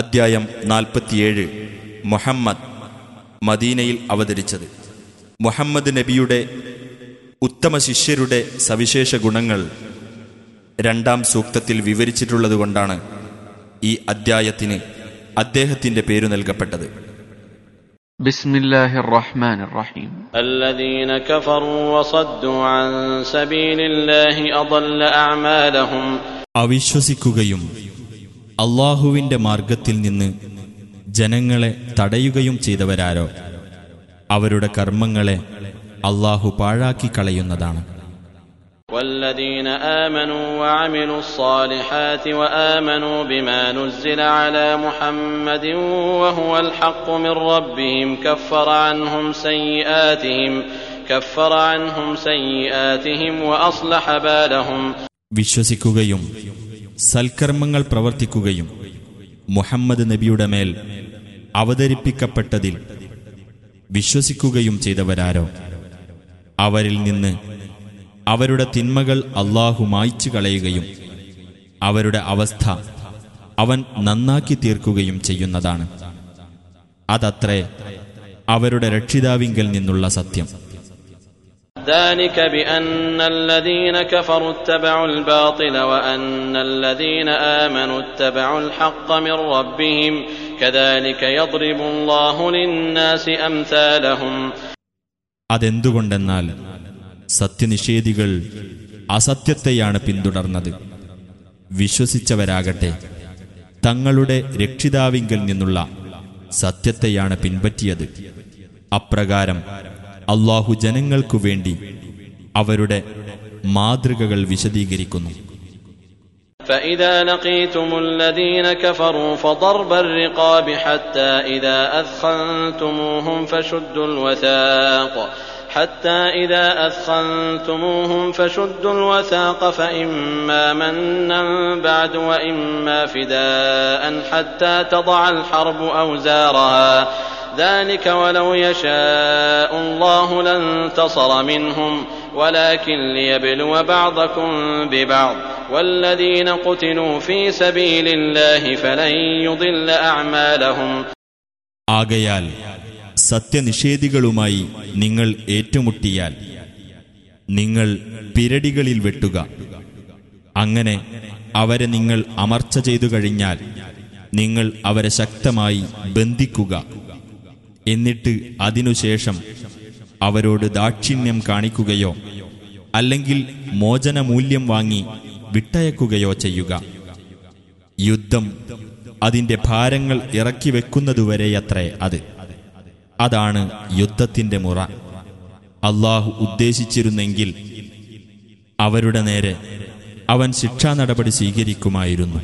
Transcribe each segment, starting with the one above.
അദ്ധ്യായം നാൽപ്പത്തിയേഴ് മുഹമ്മദ് മദീനയിൽ അവതരിച്ചത് മുഹമ്മദ് നബിയുടെ ഉത്തമ ശിഷ്യരുടെ സവിശേഷ ഗുണങ്ങൾ രണ്ടാം സൂക്തത്തിൽ വിവരിച്ചിട്ടുള്ളതുകൊണ്ടാണ് ഈ അദ്ധ്യായത്തിന് അദ്ദേഹത്തിന്റെ പേരു നൽകപ്പെട്ടത് بسم الله الرحمن الرحيم الذين كفروا وصدوا عن سبيل الله أضل أعمالهم അവിശ്വസിക്കുകയും അള്ളാഹുവിന്റെ മാർഗത്തിൽ നിന്ന് ജനങ്ങളെ തടയുകയും ചെയ്തവരാരോ അവരുടെ കർമ്മങ്ങളെ അള്ളാഹു പാഴാക്കി കളയുന്നതാണ് والذين آمنوا وعملوا الصالحات وآمنوا بما نزل على محمد وهو الحق من ربهم كفر عنهم سيئاتهم كفر عنهم سيئاتهم وأصلح بالهم വിശ്വസിക്കുകയും സൽക്കർമ്മങ്ങൾ പ്രവർത്തിക്കുകയും മുഹമ്മദ് നബിയുടെ മേൽ അവതരിപ്പിക്കപ്പെട്ടതിൽ വിശ്വസിക്കുകയും ചെയ്തവരാരോ? അവരിൽ നിന്ന് അവരുടെ തിന്മകൾ അള്ളാഹു മായ്ച്ചു കളയുകയും അവരുടെ അവസ്ഥ അവൻ നന്നാക്കി തീർക്കുകയും ചെയ്യുന്നതാണ്. അതത്രേ അവരുടെ രക്ഷിതാവിങ്കൽ നിന്നുള്ള സത്യം. ذلك بأن الذين كفروا اتبعوا الباطل وأن الذين آمنوا اتبعوا الحق من ربهم كذلك يضرب الله للناس أمثالهم അതെന്തുകൊണ്ടെന്നാൽ സത്യനിഷേധികൾ അസത്യത്തെയാണ് പിന്തുടർന്നത് വിശ്വസിച്ചവരാകട്ടെ തങ്ങളുടെ രക്ഷിതാവിങ്കൽ നിന്നുള്ള സത്യത്തെയാണ് പിൻപറ്റിയത് അപ്രകാരം അള്ളാഹു ജനങ്ങൾക്കു വേണ്ടി അവരുടെ മാതൃകകൾ വിശദീകരിക്കുന്നു فإذا لقيتم الذين كفروا فضرب الرقاب حتى إذا أثخنتموهم فشدوا الوثاق حتى إذا أثخنتموهم فشدوا الوثاق فإما منا بعد وإما فداء حتى تضع الحرب أوزارها ذلك ولو يشاء الله لانتصر منهم ولكن ليبلو بعضكم ببعض والذين قتلوا في سبيل الله فلن يضل أعمالهم ആകയാൽ സത്യനിഷേധികളുമായി നിങ്ങൾ ഏറ്റുമുട്ടിയാൽ നിങ്ങൾ പിരടികളിൽ വെട്ടുക അങ്ങനെ അവരെ നിങ്ങൾ അമർച്ച ചെയ്തു കഴിഞ്ഞാൽ നിങ്ങൾ അവരെ ശക്തമായി ബന്ധിക്കുക എന്നിട്ട് അതിനുശേഷം അവരോട് ദാക്ഷിണ്യം കാണിക്കുകയോ അല്ലെങ്കിൽ മോചനമൂല്യം വാങ്ങി വിട്ടയക്കുകയോ ചെയ്യുക. യുദ്ധം അതിന്റെ ഭാരങ്ങൾ ഇറക്കി വെക്കുന്നതുവരെയത്രേ അത്. അതാണ് യുദ്ധത്തിന്റെ മുറ. അള്ളാഹു ഉദ്ദേശിച്ചിരുന്നെങ്കിൽ അവരുടെ നേരെ അവൻ ശിക്ഷാ നടപടി സ്വീകരിക്കുമായിരുന്നു.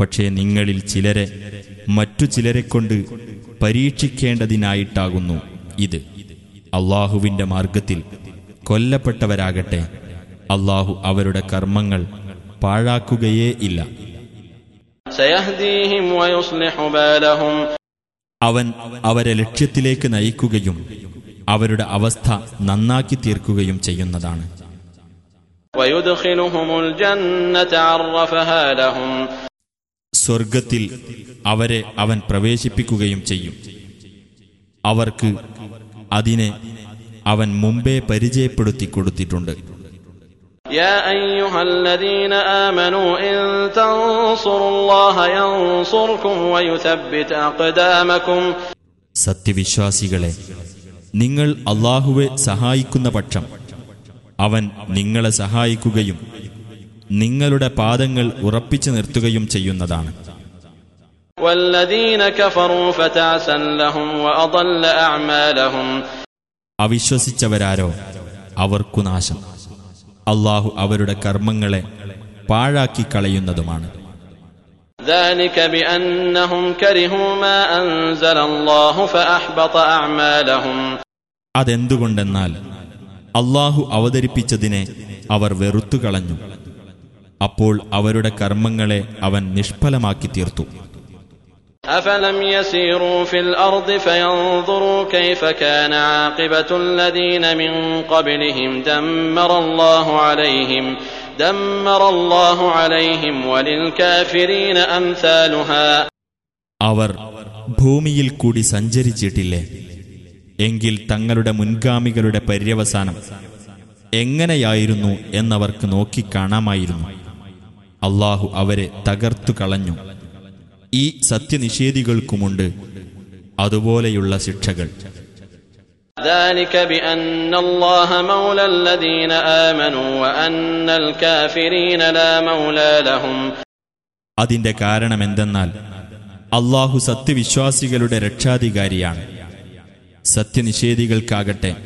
പക്ഷേ നിങ്ങളിൽ ചിലരെ മറ്റു ചിലരെക്കൊണ്ട് പരീക്ഷിക്കേണ്ടതിനായിട്ടാകുന്നു ഇത്. അള്ളാഹുവിന്റെ മാർഗത്തിൽ കൊല്ലപ്പെട്ടവരാകട്ടെ അള്ളാഹു അവരുടെ കർമ്മങ്ങൾ പാഴാക്കുകയേ ഇല്ല. അവൻ അവരെ ലക്ഷ്യത്തിലേക്ക് നയിക്കുകയും അവരുടെ അവസ്ഥ നന്നാക്കി തീർക്കുകയും ചെയ്യുന്നതാണ്. സ്വർഗത്തിൽ അവരെ അവൻ പ്രവേശിപ്പിക്കുകയും ചെയ്യും അവർക്ക് അതിനെ അവൻ മുമ്പേ പരിചയപ്പെടുത്തി കൊടുത്തിട്ടുണ്ട് يا أيها الذين آمنوا إن تنصروا الله ينصركم ويثبت أقدامكم സത്യവിശ്വാസികളെ നിങ്ങൾ അള്ളാഹുവെ സഹായിക്കുന്ന പക്ഷം അവൻ നിങ്ങളെ സഹായിക്കുകയും നിങ്ങളുടെ പാദങ്ങൾ ഉറപ്പിച്ചു നിർത്തുകയും ചെയ്യുന്നതാണ്. അവിശ്വസിച്ചവരാരോ? അവർക്കു നാശം. അള്ളാഹു അവരുടെ കർമ്മങ്ങളെ പാഴാക്കി കളയുന്നതുമാണ്. അതെന്തുകൊണ്ടെന്നാൽ അള്ളാഹു അവതരിപ്പിച്ചതിനെ അവർ വെറുത്തുകളഞ്ഞു. അപ്പോൾ അവരുടെ കർമ്മങ്ങളെ അവൻ നിഷ്ഫലമാക്കി തീർത്തു أفلم يسيروا في الأرض فينظروا كيف كان عاقبة الذين من قبلهم دمر الله عليهم دمر الله عليهم وللكافرين أمثالها അവർ ഭൂമിയിൽ കൂടി സഞ്ചരിച്ചിട്ടില്ലേ എങ്കിൽ തങ്ങളുടെ മുൻഗാമികളുടെ പര്യവസാനം എങ്ങനെയായിരുന്നു എന്നവർക്ക് നോക്കിക്കാണാമായിരുന്നു അള്ളാഹു അവരെ തകർത്തു കളഞ്ഞു. ഈ സത്യനിഷേധികൾക്കുമുണ്ട് അതുപോലെയുള്ള ശിക്ഷകൾ. അതിന്റെ കാരണമെന്തെന്നാൽ അള്ളാഹു സത്യവിശ്വാസികളുടെ രക്ഷാധികാരിയാണ്. സത്യനിഷേധികൾക്കാകട്ടെ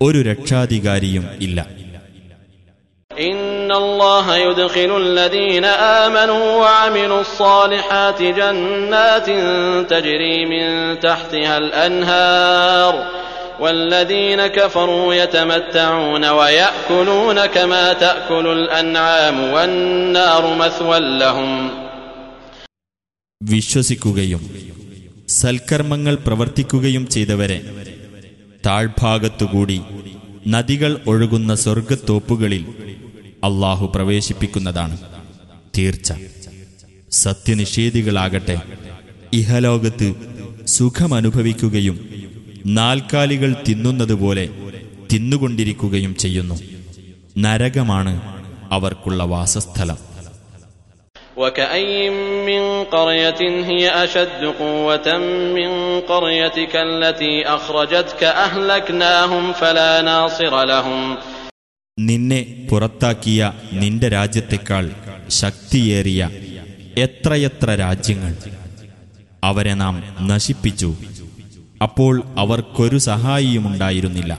ഒരു രക്ഷാധികാരിയും ഇല്ല. إن الله يدخل الذين آمنوا وعملوا الصالحات جنات تجري من تحتها الأنهار والذين كفروا يتمتعون ويأكلون كما تأكل الأنعام والنار مثوى لهم വിശ്വസിക്കുകയും സൽക്കർമ്മങ്ങൾ പ്രവർത്തിക്കുകയും ചെയ്തവരെ താഴ്ഭാഗത്തുകൂടി നദികൾ ഒഴുകുന്ന സ്വർഗത്തോപ്പുകളിൽ അള്ളാഹു പ്രവേശിപ്പിക്കുന്നതാണ് തീർച്ച സത്യനിഷേധികളാകട്ടെ ഇഹലോകത്ത് സുഖമനുഭവിക്കുകയും നാൽക്കാലികൾ തിന്നുന്നതുപോലെ തിന്നുകൊണ്ടിരിക്കുകയും ചെയ്യുന്നു നരകമാണ് അവർക്കുള്ള വാസസ്ഥലം وكأي من قرية هي أشد قوة من قريتك التي أخرجتك أهلكناهم فلا ناصر لهم നിന്നെ പുറത്താക്കിയ നിന്റെ രാജ്യത്തെക്കാൾ ശക്തിയേറിയ എത്രയെത്ര രാജ്യങ്ങൾ അവരെ നാം നശിപ്പിച്ചു അപ്പോൾ അവർക്കൊരു സഹായിയുമുണ്ടായിരുന്നില്ല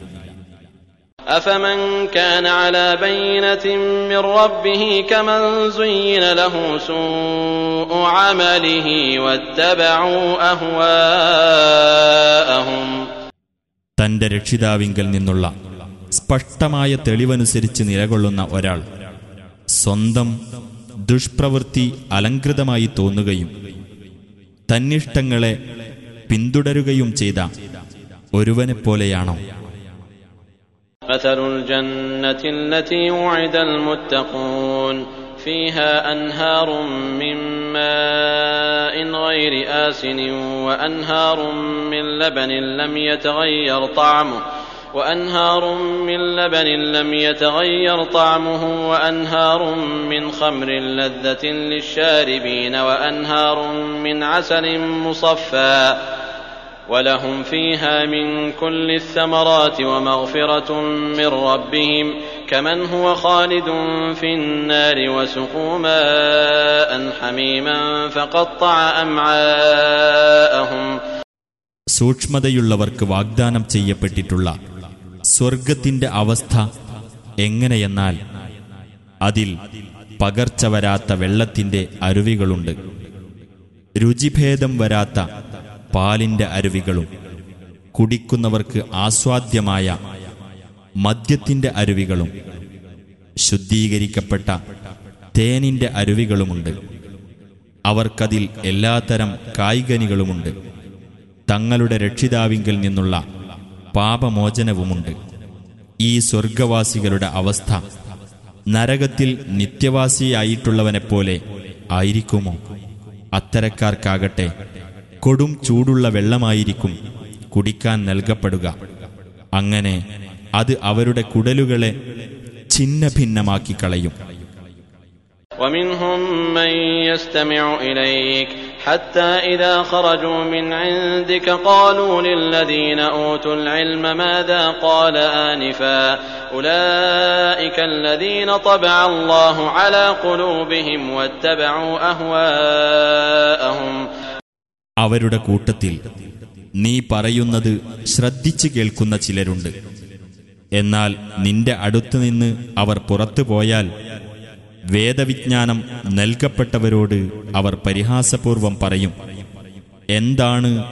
أفمن كان على بينة من ربه كمن زين له سوء عمله واتبعوا أهواءهم തന്റെ രക്ഷിതാവിങ്കൽ നിന്നുള്ള സ്പഷ്ടമായ തെളിവനുസരിച്ച് നിലകൊള്ളുന്ന ഒരാൾ സ്വന്തം ദുഷ്പ്രവൃത്തി അലങ്കൃതമായി തോന്നുകയും തന്നിഷ്ടങ്ങളെ പിന്തുടരുകയും ചെയ്ത ഒരുവനെപ്പോലെയാണോ مثل الجنة التي وعد المتقون فيها أنهار من ماء غير آسن وأنهار من لبن لم يتغير طعمه وأنهار من لبن لم يتغير طعمه وأنهار من خمر لذة للشاربين وأنهار من عسل مصفى ولهم فيها من كل الثمرات ومغفرة من ربهم كمن هو خالد في النار وسقوا ماء حميما فقطع أمعاءهم സൂക്ഷ്മതയുള്ളവർക്ക് വാഗ്ദാനം ചെയ്യപ്പെട്ടിട്ടുള്ള സ്വർഗത്തിന്റെ അവസ്ഥ എങ്ങനെയെന്നാൽ അതിൽ പകർച്ച വരാത്ത വെള്ളത്തിന്റെ അരുവികളുണ്ട്. രുചിഭേദം വരാത്ത പാലിന്റെ അരുവികളും കുടിക്കുന്നവർക്ക് ആസ്വാദ്യമായ മദ്യത്തിന്റെ അരുവികളും ശുദ്ധീകരിക്കപ്പെട്ട തേനിന്റെ അരുവികളുമുണ്ട്. അവർക്കതിൽ എല്ലാത്തരം കായികനികളുമുണ്ട്. തങ്ങളുടെ രക്ഷിതാവിങ്കിൽ നിന്നുള്ള പാപമോചനവുമുണ്ട്. ഈ സ്വർഗവാസികളുടെ അവസ്ഥ നരകത്തിൽ നിത്യവാസിയായിട്ടുള്ളവനെപ്പോലെ ആയിരിക്കുമോ അത്തരക്കാർക്കാകട്ടെ കൊടും ചൂടുള്ള വെള്ളമായിരിക്കും കുടിക്കാൻ നൽകപ്പെടുക അങ്ങനെ അത് അവരുടെ കുടലുകളെ ഛിന്ന ഭിന്നമാക്കി കളയും ومنهم من يستمع إليك حتى إذا خرجوا من عندك قالوا للذين أوتوا العلم ماذا قال آنفا أولئك الذين طبع الله على قلوبهم واتبعوا أهواءهم അവരുടെ കൂട്ടത്തിൽ നീ പറയുന്നത് ശ്രദ്ധിച്ചു കേൾക്കുന്ന ചിലരുണ്ട് എന്നാൽ നിന്റെ അടുത്തുനിന്ന് അവർ പുറത്തു പോയാൽ വേദവിജ്ഞാനം നൽകപ്പെട്ടവരോട് അവർ പരിഹാസപൂർവം പറയും എന്താണ്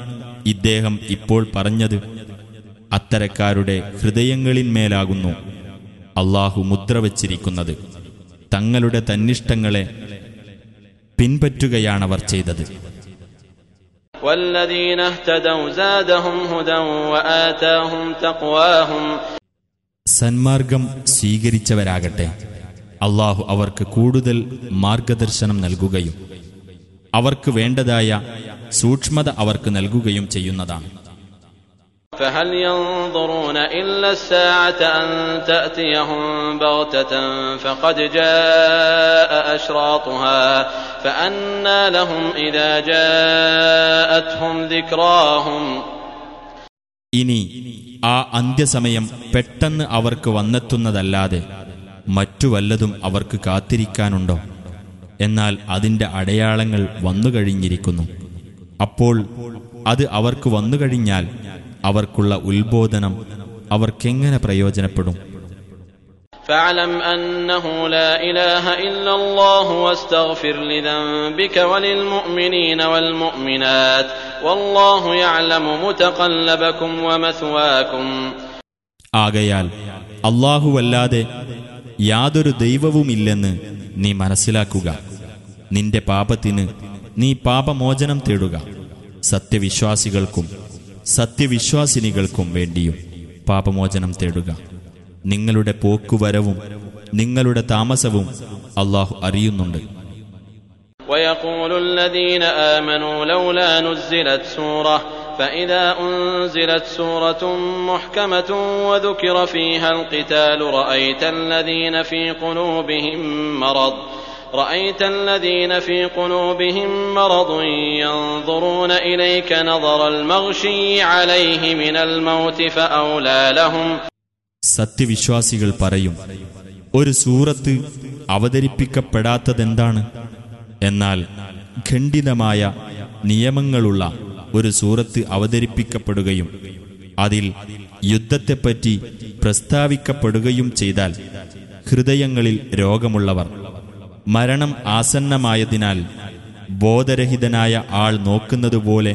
ഇദ്ദേഹം ഇപ്പോൾ പറഞ്ഞത്? അത്തരക്കാരുടെ ഹൃദയങ്ങളിന്മേലാകുന്നു അള്ളാഹു മുദ്രവച്ചിരിക്കുന്നത് തങ്ങളുടെ തന്നിഷ്ടങ്ങളെ പിൻപറ്റുകയാണവർ ചെയ്തത്. സന്മാർഗം സ്വീകരിച്ചവരാകട്ടെ. അള്ളാഹു അവർക്ക് കൂടുതൽ മാർഗദർശനം നൽകുകയും അവർക്ക് വേണ്ടതായ സൂക്ഷ്മത അവർക്ക് നൽകുകയും ചെയ്യുന്നതാണ് فهل ينظرون إلا الساعة أن تأتيهم بغتة فقد جاء أشراطها فأنى لهم إذا جاءتهم ذكراهم ഇനി ആ അന്ത്യസമയം പെട്ടെന്ന് അവർക്ക് വന്നെത്തുന്നതല്ലാതെ മറ്റു വല്ലതും അവർക്ക് കാത്തിരിക്കാനുണ്ടോ എന്നാൽ അതിന്റെ അടയാളങ്ങൾ വന്നുകഴിഞ്ഞിരിക്കുന്നു അപ്പോൾ അത് അവർക്ക് വന്നുകഴിഞ്ഞാൽ അവർക്കുള്ള ഉത്ബോധനം അവർക്കെങ്ങനെ പ്രയോജനപ്പെടും فاعلم أنه لا إله إلا الله واستغفر لذنبك وللمؤمنين والمؤمنات والله يعلم متقلبكم ومثواكم ആകയാൽ അല്ലാഹുവല്ലാതെ യാതൊരു ദൈവവുമില്ലെന്ന് നീ മനസ്സിലാക്കുക നിന്റെ പാപത്തിന് നീ പാപമോചനം തേടുക സത്യവിശ്വാസികൾക്കും സത്യവിശ്വാസിനികൾക്കും വേണ്ടിയും പാപമോചനം തേടുക നിങ്ങളുടെ പോക്കുവരവും നിങ്ങളുടെ താമസവും അള്ളാഹു അറിയുന്നുണ്ട് ويقول الذين آمنوا لولا نزلت سورة فإذا أنزلت سورة محكمة وذكر فيها القتال رأيت الذين في قلوبهم مرض رأيت الذين في قلوبهم مرض ينظرون إليك نظر المغشي عليه من الموت فأولى لهم സത്യവിശ്വാസികൾ പറയും ഒരു സൂറത്ത് അവതരിപ്പിക്കപ്പെടാത്തതെന്താണ് എന്നാൽ ഖണ്ഡിതമായ നിയമങ്ങളുള്ള ഒരു സൂറത്ത് അവതരിപ്പിക്കപ്പെടുകയും അതിൽ യുദ്ധത്തെപ്പറ്റി പ്രസ്താവിക്കപ്പെടുകയും ചെയ്താൽ ഹൃദയങ്ങളിൽ രോഗമുള്ളവർ മരണം ആസന്നമായതിനാൽ ബോധരഹിതനായ ആൾ നോക്കുന്നതുപോലെ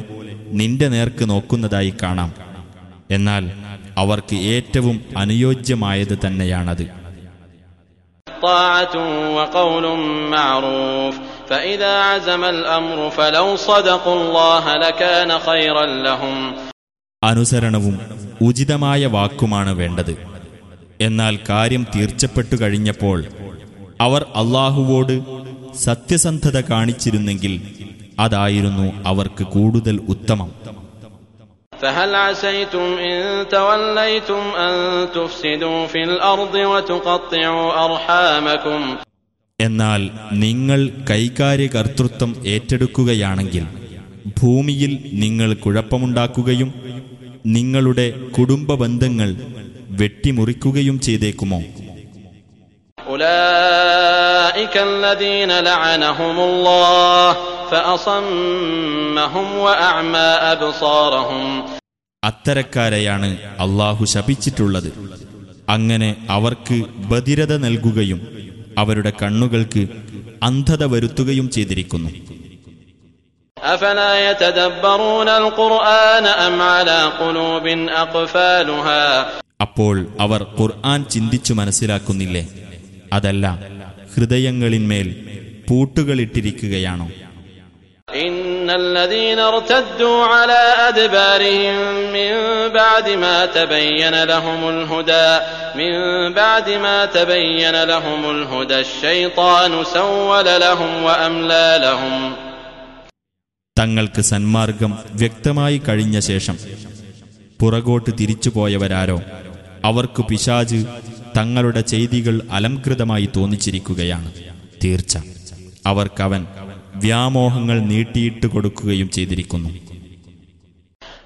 നിന്റെ നേർക്ക് നോക്കുന്നതായി കാണാം എന്നാൽ അവർക്ക് ഏറ്റവും അനുയോജ്യമായത് തന്നെയാണത് طاعة وقول معروف فإذا عزم الأمر فلو صدقوا الله لكان خيرا لهم അനുസരണവും ഉചിതമായ വാക്കുമാണ് വേണ്ടത് എന്നാൽ കാര്യം തീർച്ചപ്പെട്ടു കഴിഞ്ഞപ്പോൾ അവർ അള്ളാഹുവോട് സത്യസന്ധത കാണിച്ചിരുന്നെങ്കിൽ അതായിരുന്നു അവർക്ക് കൂടുതൽ ഉത്തമം فهل عسيتم إن توليتم أن تفسدوا في الأرض وتقطعوا أرحامكم എന്നാൽ നിങ്ങൾ കൈകാര്യകർത്തൃത്വം ഏറ്റെടുക്കുകയാണെങ്കിൽ ഭൂമിയിൽ നിങ്ങൾ കുഴപ്പമുണ്ടാക്കുകയും നിങ്ങളുടെ കുടുംബ ബന്ധങ്ങൾ വെട്ടിമുറിക്കുകയും ചെയ്തേക്കുമോ? അത്തരക്കാരെയാണ് അള്ളാഹു ശപിച്ചിട്ടുള്ളത്. അങ്ങനെ അവർക്ക് ബധിരത നൽകുകയും അവരുടെ കണ്ണുകൾക്ക് അന്ധത വരുത്തുകയും ചെയ്തിരിക്കുന്നു. അപ്പോൾ അവർ ഖുർആൻ ചിന്തിച്ചു മനസ്സിലാക്കുന്നില്ലേ? അതല്ല ഹൃദയങ്ങളിന്മേൽ പൂട്ടുകളിട്ടിരിക്കുകയാണോ? إن الذين ارتدوا على أدبارهم من بعد ما تبين لهم الهدى من بعد ما تبين لهم الهدى الشيطان سول لهم وأملى لهم തങ്ങൾക്ക് സന്മാർഗം വ്യക്തമായി കഴിഞ്ഞ ശേഷം പുറകോട്ട് തിരിച്ചുപോയവരാരോ അവർക്ക് പിശാജ് തങ്ങളുടെ ചെയ്തികൾ അലംകൃതമായി തോന്നിച്ചിരിക്കുകയാണ് തീർച്ച അവർക്കവൻ വ്യാമോഹങ്ങൾ നീട്ടിയിട്ട് കൊടുക്കുകയും ചെയ്തിരിക്കുന്നു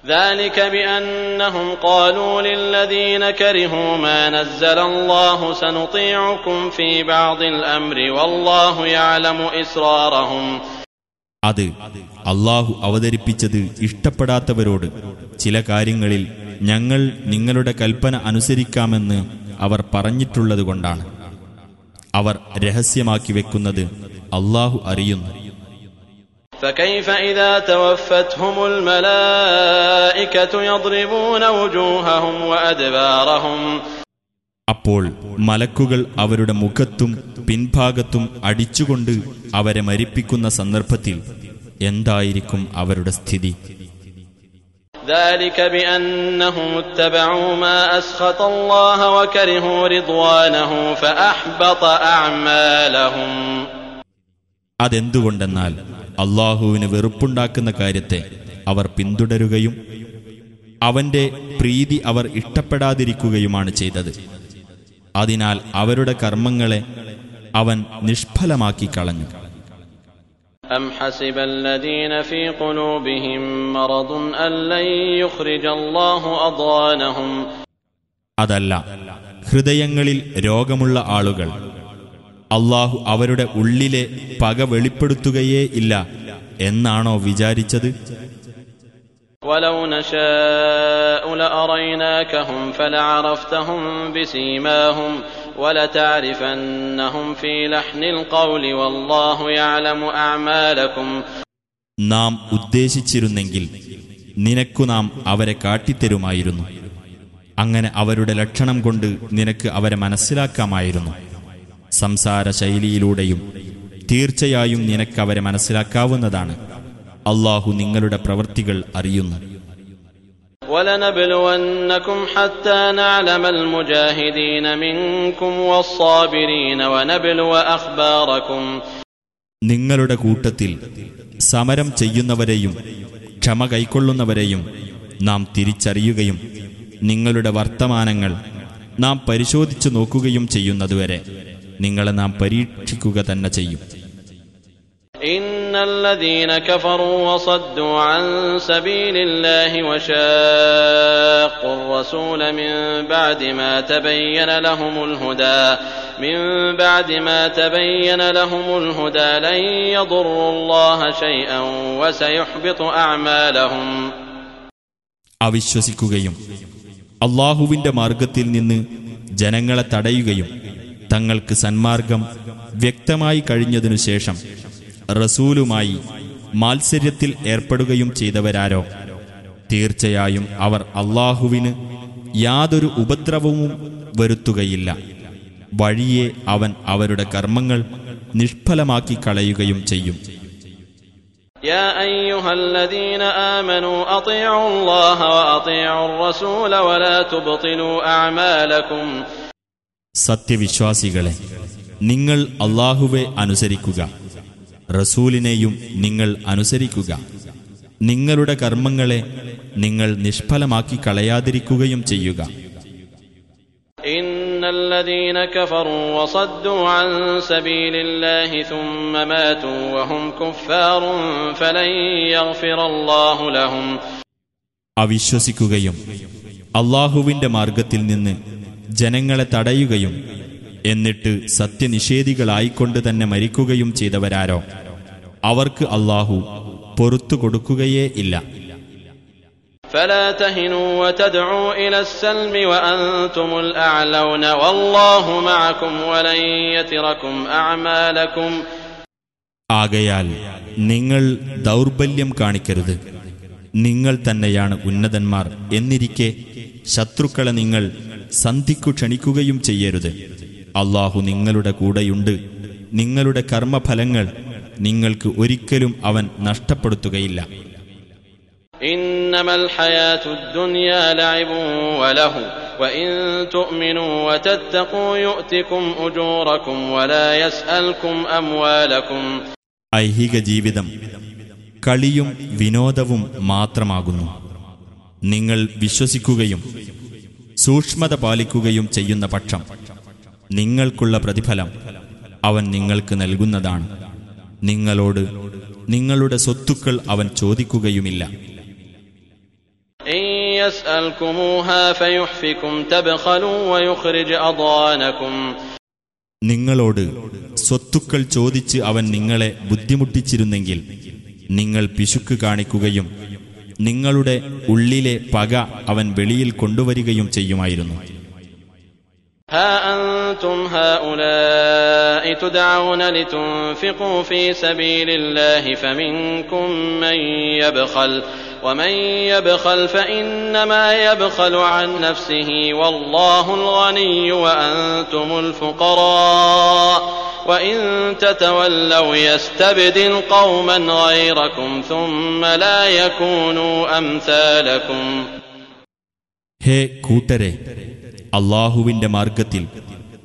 ذلك بأنهم قالوا للذين كرهوا ما نزل الله سنطيعكم في بعض الأمر والله يعلم إسرارهم അത് അള്ളാഹു അവതരിപ്പിച്ചത് ഇഷ്ടപ്പെടാത്തവരോട് ചില കാര്യങ്ങളിൽ ഞങ്ങൾ നിങ്ങളുടെ കൽപ്പന അനുസരിക്കാമെന്ന് അവർ പറഞ്ഞിട്ടുള്ളതുകൊണ്ടാണ് അവർ രഹസ്യമാക്കി വെക്കുന്നത് അള്ളാഹു അറിയുന്നു فكيف إذا توفتهم الملائكة يضربون وجوههم وأدبارهم അപ്പോൾ മലക്കുകൾ അവരുടെ മുഖത്തും പിൻഭാഗത്തും അടിച്ചുകൊണ്ട് അവരെ മരിപ്പിക്കുന്ന സന്ദർഭത്തിൽ എന്തായിരിക്കും അവരുടെ സ്ഥിതി ذلك بأنهم اتبعوا ما أسخط الله وكرهوا رضوانه فأحبط أعمالهم അതെന്തുകൊണ്ടെന്നാൽ അള്ളാഹുവിന് വെറുപ്പുണ്ടാക്കുന്ന കാര്യത്തെ അവർ പിന്തുടരുകയും അവന്റെ പ്രീതി അവർ ഇഷ്ടപ്പെടാതിരിക്കുകയുമാണ് ചെയ്തത് അതിനാൽ അവരുടെ കർമ്മങ്ങളെ അവൻ നിഷ്ഫലമാക്കി കളഞ്ഞു أم حسب الذين في قلوبهم مرض أن لن يخرج الله أضغانهم അതല്ല ഹൃദയങ്ങളിൽ രോഗമുള്ള ആളുകൾ അള്ളാഹു അവരുടെ ഉള്ളിലെ പക വെളിപ്പെടുത്തുകയേ ഇല്ല എന്നാണോ വിചാരിച്ചത്? നാം ഉദ്ദേശിച്ചിരുന്നെങ്കിൽ നിനക്കു നാം അവരെ കാട്ടിത്തരുമായിരുന്നു. അങ്ങനെ അവരുടെ ലക്ഷണം കൊണ്ട് നിനക്ക് അവരെ മനസ്സിലാക്കാമായിരുന്നു. സംസാര ശൈലിയിലൂടെയും തീർച്ചയായും നിനക്ക് അവരെ മനസ്സിലാക്കാവുന്നതാണ് അള്ളാഹു നിങ്ങളുടെ പ്രവൃത്തികൾ അറിയുന്നു ولنبلونكم حتى نعلم المجاهدين منكم والصابرين ونبلو أخباركم നിങ്ങളുടെ കൂട്ടത്തിൽ സമരം ചെയ്യുന്നവരെയും ക്ഷമ കൈക്കൊള്ളുന്നവരെയും നാം തിരിച്ചറിയുകയും നിങ്ങളുടെ വർത്തമാനങ്ങൾ നാം പരിശോധിച്ചു നോക്കുകയും ചെയ്യുന്നതുവരെ നിങ്ങളെ നാം പരീക്ഷിക്കുക തന്നെ ചെയ്യും إن الذين كفروا وصدوا عن سبيل الله وشاقوا الرسول من بعد ما تبين لهم الهدى من بعد ما تبين لهم الهدى لن يضروا الله شيئا وسيحبط أعمالهم അവിശ്വസിക്കുകയും അള്ളാഹുവിന്റെ മാർഗത്തിൽ നിന്ന് ജനങ്ങളെ തടയുകയും തങ്ങൾക്ക് സന്മാർഗം വ്യക്തമായി കഴിഞ്ഞതിനു ശേഷം റസൂലുമായി മാത്സര്യത്തിൽ ഏർപ്പെടുകയും ചെയ്തവരാരോ തീർച്ചയായും അവർ അള്ളാഹുവിന് യാതൊരു ഉപദ്രവവും വരുത്തുകയില്ല വഴിയെ അവൻ അവരുടെ കർമ്മങ്ങൾ നിഷ്ഫലമാക്കി കളയുകയും ചെയ്യും يا أيها الذين آمنوا أطيعوا الله وأطيعوا الرسول ولا تبطلوا أعمالكم സത്യവിശ്വാസികളെ നിങ്ങൾ അള്ളാഹുവെ അനുസരിക്കുക. റസൂലിനെയും നിങ്ങൾ അനുസരിക്കുക. നിങ്ങളുടെ കർമ്മങ്ങളെ നിങ്ങൾ നിഷ്ഫലമാക്കി കളയാതിരിക്കുകയും ചെയ്യുക. അവിശ്വസിക്കുകയും അള്ളാഹുവിന്റെ മാർഗത്തിൽ നിന്ന് ജനങ്ങളെ തടയുകയും എന്നിട്ട് സത്യനിഷേധികളായിക്കൊണ്ട് തന്നെ മരിക്കുകയും ചെയ്തവരാരോ? അവർക്ക് അള്ളാഹു പൊറത്തു കൊടുക്കുകയേ ഇല്ല. ആകയാൽ നിങ്ങൾ ദൗർബല്യം കാണിക്കരുത്. നിങ്ങൾ തന്നെയാണ് ഉന്നതന്മാർ എന്നിരിക്കെ ശത്രുക്കളെ നിങ്ങൾ സന്ധിക്കു ക്ഷണിക്കുകയും ചെയ്യരുത് അള്ളാഹു നിങ്ങളുടെ കൂടെയുണ്ട് നിങ്ങളുടെ കർമ്മഫലങ്ങൾ നിങ്ങൾക്ക് ഒരിക്കലും അവൻ നഷ്ടപ്പെടുത്തുകയില്ല إنما الحياة الدنيا لعب وله وإن تؤمنوا وتتقوا يؤتكم أجوركم ولا يسألكم أموالكم ഐഹിക ജീവിതം കളിയും വിനോദവും മാത്രമാകുന്നു നിങ്ങൾ വിശ്വസിക്കുകയും സൂക്ഷ്മത പാലിക്കുകയും ചെയ്യുന്ന പക്ഷം നിങ്ങൾക്കുള്ള പ്രതിഫലം അവൻ നിങ്ങൾക്ക് നൽകുന്നതാണ്. നിങ്ങളോട് നിങ്ങളുടെ സ്വത്തുക്കൾ അവൻ ചോദിക്കുകയുമില്ല. നിങ്ങളോട് സ്വത്തുക്കൾ ചോദിച്ച് അവൻ നിങ്ങളെ ബുദ്ധിമുട്ടിച്ചിരുന്നെങ്കിൽ നിങ്ങൾ പിശുക്ക് കാണിക്കുകയും നിങ്ങളുടെ ഉള്ളിലെ പക അവൻ വെളിയിൽ കൊണ്ടുവരികയും ചെയ്യുമായിരുന്നു ها أنتم هؤلاء تدعون لتنفقوا في سبيل الله فمنكم من يبخل ومن يبخل فإنما يبخل عن نفسه والله الغني وأنتم الفقراء وإن تتولوا يستبدل قوما غيركم ثم لا يكونوا أمثالكم ഹേ കൂട്ടരെ അള്ളാഹുവിന്റെ മാർഗത്തിൽ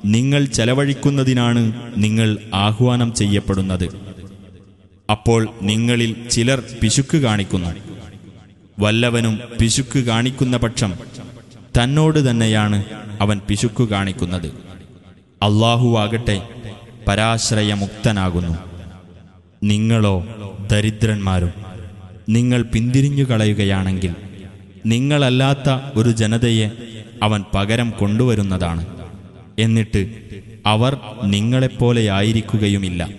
നിങ്ങൾ ചെലവഴിക്കുന്നതിനാണ് നിങ്ങൾ ആഹ്വാനം ചെയ്യപ്പെടുന്നത് അപ്പോൾ നിങ്ങളിൽ ചിലർ പിശുക്ക് കാണിക്കുന്നു വല്ലവനും പിശുക്ക് കാണിക്കുന്ന പക്ഷം തന്നോട് തന്നെയാണ് അവൻ പിശുക്ക് കാണിക്കുന്നത് അള്ളാഹുവാകട്ടെ പരാശ്രയമുക്തനാകുന്നു. നിങ്ങളോ ദരിദ്രന്മാരും നിങ്ങൾ പിന്തിരിഞ്ഞു കളയുകയാണെങ്കിൽ നിങ്ങളല്ലാത്ത ഒരു ജനതയെ അവൻ പകരം കൊണ്ടുവരുന്നതാണ്. എന്നിട്ട് അവർ നിങ്ങളെപ്പോലെയായിരിക്കുകയുമില്ല.